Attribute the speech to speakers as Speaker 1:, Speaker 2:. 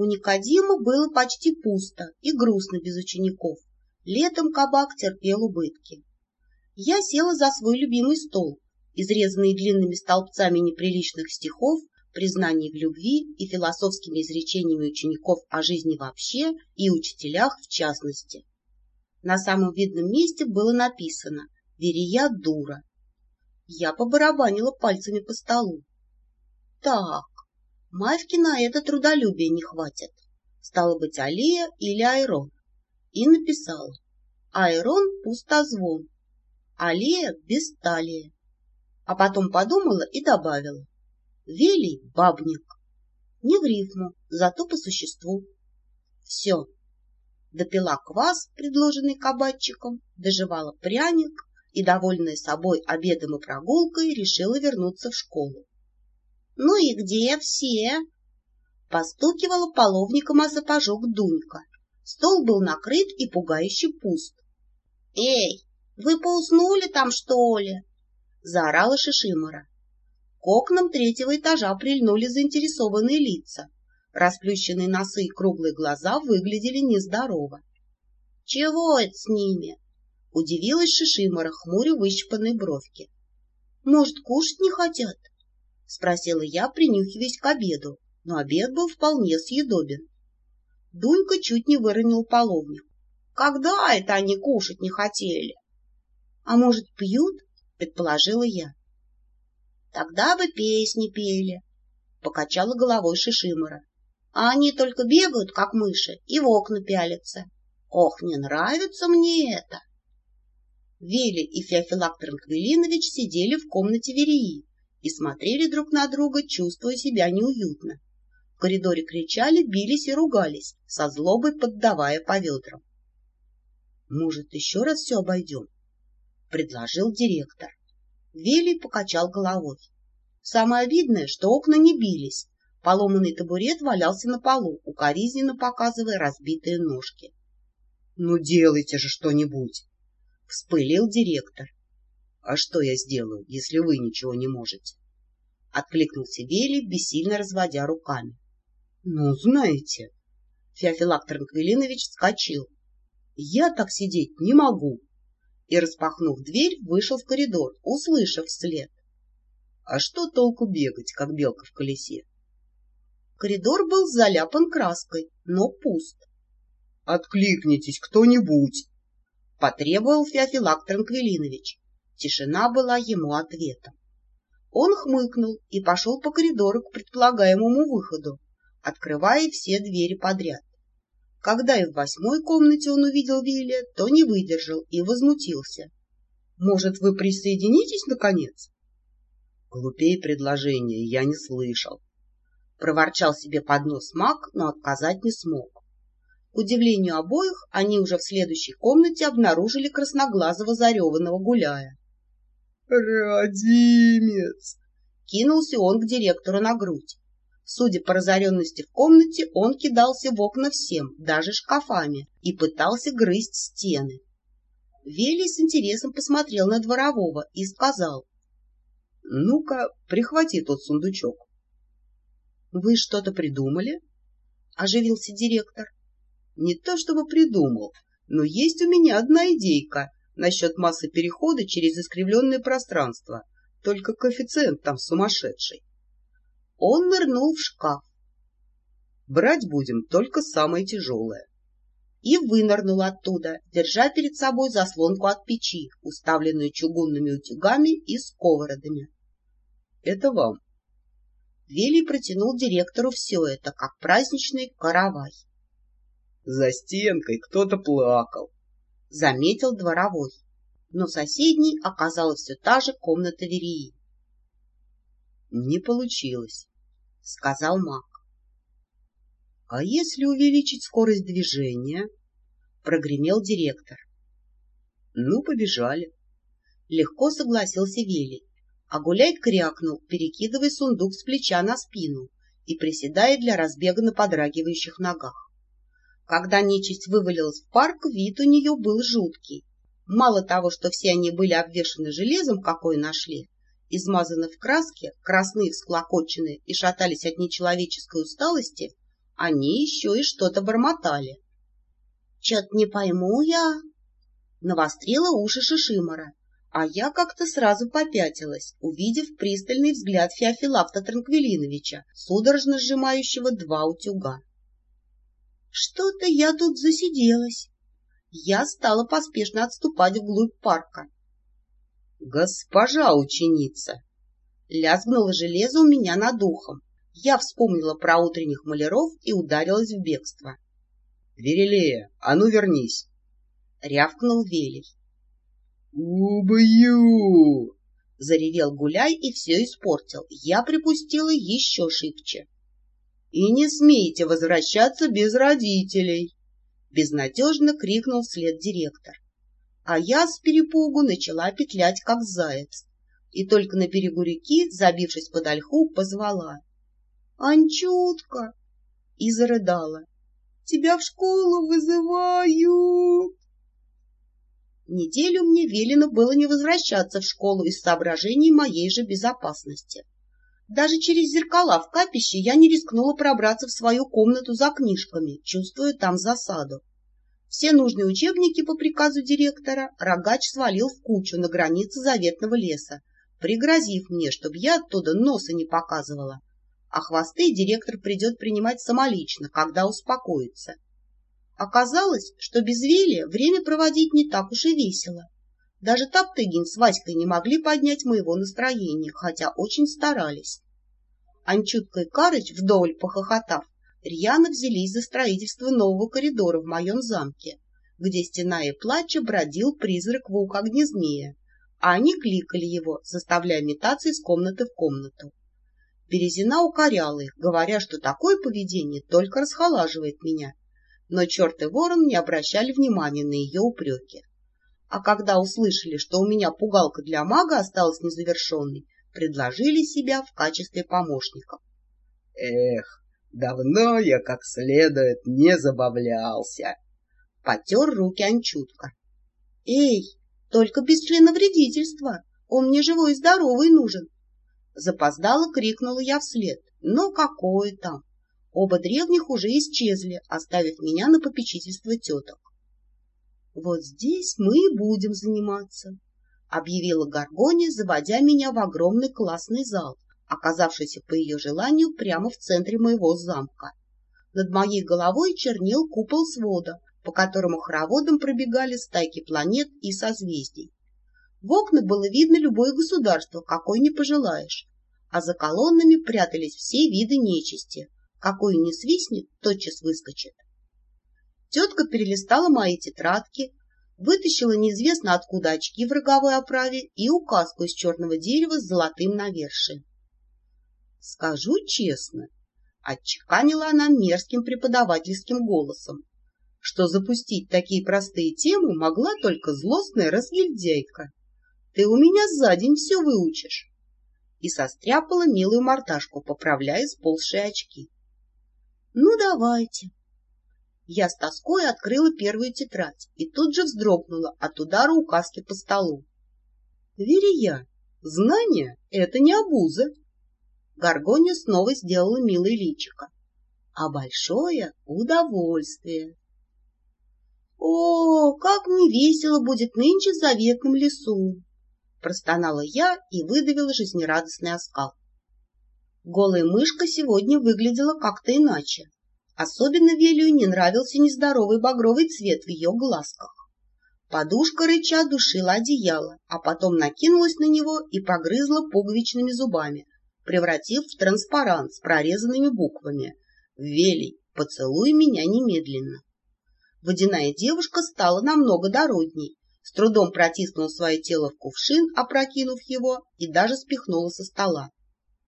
Speaker 1: У Никодима было почти пусто и грустно без учеников. Летом кабак терпел убытки. Я села за свой любимый стол, изрезанный длинными столбцами неприличных стихов, признаний в любви и философскими изречениями учеников о жизни вообще и учителях в частности. На самом видном месте было написано «Верия дура». Я побарабанила пальцами по столу. Так, Мавки на это трудолюбие не хватит. Стало быть, Алия или Айрон. И написала. Айрон — пустозвон, Алия — бесталия. А потом подумала и добавила. Велий — бабник. Не в рифму, зато по существу. Все. Допила квас, предложенный кабачиком, доживала пряник и, довольная собой обедом и прогулкой, решила вернуться в школу. «Ну и где все?» Постукивала половником о сапожок Дунька. Стол был накрыт и пугающе пуст. «Эй, вы поуснули там, что ли?» — заорала Шишимора. К окнам третьего этажа прильнули заинтересованные лица. Расплющенные носы и круглые глаза выглядели нездорово. — Чего это с ними? — удивилась Шишимора, хмуря выщипанные бровки. — Может, кушать не хотят? — спросила я, принюхиваясь к обеду, но обед был вполне съедобен. Дунька чуть не выронил половник. — Когда это они кушать не хотели? — А может, пьют? — предположила я. — Тогда бы песни пели, — покачала головой Шишимора. — А они только бегают, как мыши, и в окна пялятся. Ох, не нравится мне это! Вели и Феофилак Транквилинович сидели в комнате Вереи, и смотрели друг на друга, чувствуя себя неуютно. В коридоре кричали, бились и ругались, со злобой поддавая по ведрам. — Может, еще раз все обойдем? — предложил директор. Велий покачал головой. Самое обидное, что окна не бились. Поломанный табурет валялся на полу, укоризненно показывая разбитые ножки. — Ну, делайте же что-нибудь! — вспылил директор. «А что я сделаю, если вы ничего не можете?» Откликнулся Вели, бессильно разводя руками. «Ну, знаете...» Феофилак Транквилинович вскочил. «Я так сидеть не могу!» И, распахнув дверь, вышел в коридор, услышав вслед. «А что толку бегать, как белка в колесе?» Коридор был заляпан краской, но пуст. «Откликнитесь кто-нибудь!» — потребовал Феофилак Транквилинович. Тишина была ему ответом. Он хмыкнул и пошел по коридору к предполагаемому выходу, открывая все двери подряд. Когда и в восьмой комнате он увидел Вилли, то не выдержал и возмутился. — Может, вы присоединитесь, наконец? Глупее предложения я не слышал. Проворчал себе под нос маг, но отказать не смог. К удивлению обоих, они уже в следующей комнате обнаружили красноглазого зареванного гуляя. «Родимец!» Кинулся он к директору на грудь. Судя по разоренности в комнате, он кидался в окна всем, даже шкафами, и пытался грызть стены. Велий с интересом посмотрел на дворового и сказал. — Ну-ка, прихвати тот сундучок. — Вы что-то придумали? — оживился директор. — Не то чтобы придумал, но есть у меня одна идейка, насчет массы перехода через искривленное пространство, только коэффициент там сумасшедший. Он нырнул в шкаф. Брать будем только самое тяжелое. И вынырнул оттуда, держа перед собой заслонку от печи, уставленную чугунными утюгами и сковородами. Это вам. Велий протянул директору все это, как праздничный каравай. За стенкой кто-то плакал, — заметил дворовой. Но соседней оказалась все та же комната Верии. — Не получилось, — сказал маг. — А если увеличить скорость движения? — прогремел директор. — Ну, побежали. Легко согласился Велий, а гуляй крякнул, перекидывая сундук с плеча на спину и приседая для разбега на подрагивающих ногах. Когда нечисть вывалилась в парк, вид у нее был жуткий. Мало того, что все они были обвешаны железом, какое нашли, измазаны в краске, красные, всклокоченные и шатались от нечеловеческой усталости, они еще и что-то бормотали. — Чё-то не пойму я, — навострила уши Шишимора, а я как-то сразу попятилась, увидев пристальный взгляд Феофилакта Транквилиновича, судорожно сжимающего два утюга. Что-то я тут засиделась. Я стала поспешно отступать вглубь парка. — Госпожа ученица! — лязгнуло железо у меня над ухом. Я вспомнила про утренних маляров и ударилась в бегство. — Верелея, а ну вернись! — рявкнул Велий. «Убью!» — заревел Гуляй и все испортил. Я припустила еще шибче. «И не смейте возвращаться без родителей!» — безнадежно крикнул вслед директор. А я с перепугу начала петлять, как заяц, и только на берегу реки, забившись под ольху, позвала. «Анчутка!» и зарыдала. «Тебя в школу вызывают!» Неделю мне велено было не возвращаться в школу из соображений моей же безопасности. Даже через зеркала в капище я не рискнула пробраться в свою комнату за книжками, чувствуя там засаду. Все нужные учебники по приказу директора рогач свалил в кучу на границе заветного леса, пригрозив мне, чтобы я оттуда носа не показывала. А хвосты директор придет принимать самолично, когда успокоится. Оказалось, что без Вели время проводить не так уж и весело. Даже Топтыгин с Васькой не могли поднять моего настроения, хотя очень старались. Анчутка и Карыч, вдоволь похохотав, рьяно взялись за строительство нового коридора в моем замке, где, стена и плача, бродил призрак волка-гнезднея, а они кликали его, заставляя метаться из комнаты в комнату. Березина укоряла их, говоря, что такое поведение только расхолаживает меня но черт и ворон не обращали внимания на ее упреки. А когда услышали, что у меня пугалка для мага осталась незавершенной, предложили себя в качестве помощников.
Speaker 2: Эх, давно я как следует не забавлялся.
Speaker 1: Потер руки Анчутка. Эй, только без члена вредительства, он мне живой и здоровый нужен. Запоздало крикнула я вслед, но какое там. Оба древних уже исчезли, оставив меня на попечительство теток. — Вот здесь мы и будем заниматься, — объявила Гаргония, заводя меня в огромный классный зал, оказавшийся по ее желанию прямо в центре моего замка. Над моей головой чернел купол свода, по которому хороводом пробегали стайки планет и созвездий. В окна было видно любое государство, какое не пожелаешь, а за колоннами прятались все виды нечисти — Какую не свистнет, тотчас выскочит. Тетка перелистала мои тетрадки, вытащила неизвестно откуда очки в роговой оправе и указку из черного дерева с золотым навершием. Скажу честно, отчеканила она мерзким преподавательским голосом, что запустить такие простые темы могла только злостная разгильдяйка. Ты у меня за день все выучишь. И состряпала милую мордашку, поправляя сползшие очки. Ну, давайте. Я с тоской открыла первую тетрадь и тут же вздрогнула от удара указки по столу. Верия, знание — это не обуза. Горгония снова сделала милое личико. А большое удовольствие. О, как мне весело будет нынче в заветном лесу! Простонала я и выдавила жизнерадостный оскал. Голая мышка сегодня выглядела как-то иначе. Особенно Велию не нравился нездоровый багровый цвет в ее глазках. Подушка рыча душила одеяло, а потом накинулась на него и погрызла пуговичными зубами, превратив в транспарант с прорезанными буквами «Велий, поцелуй меня немедленно». Водяная девушка стала намного дородней, с трудом протиснула свое тело в кувшин, опрокинув его, и даже спихнула со стола.